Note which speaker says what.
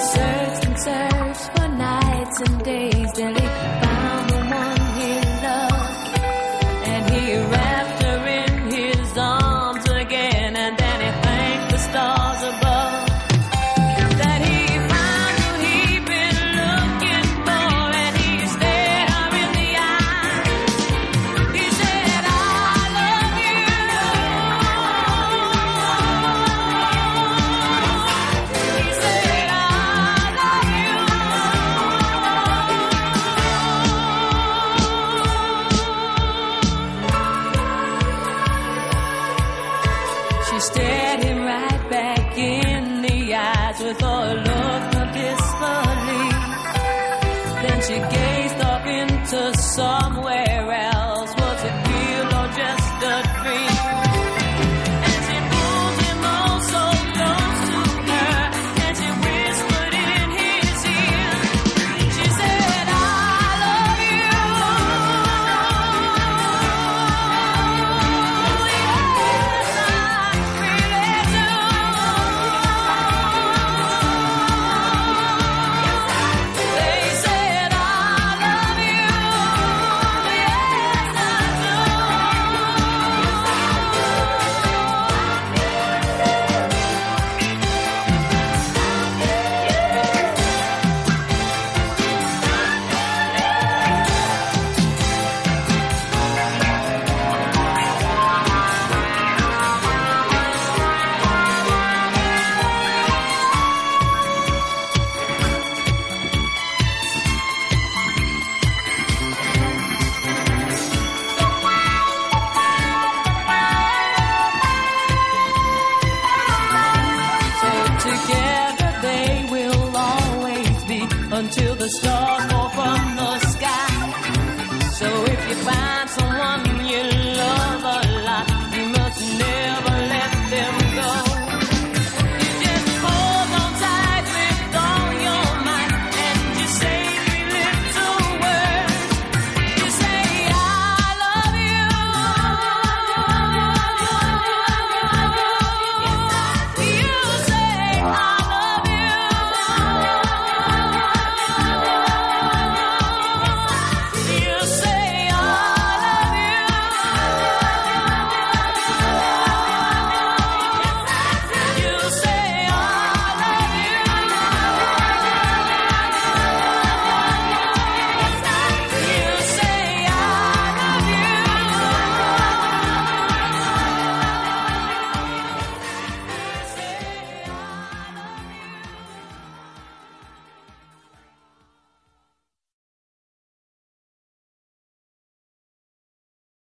Speaker 1: searched and searched up into until the stars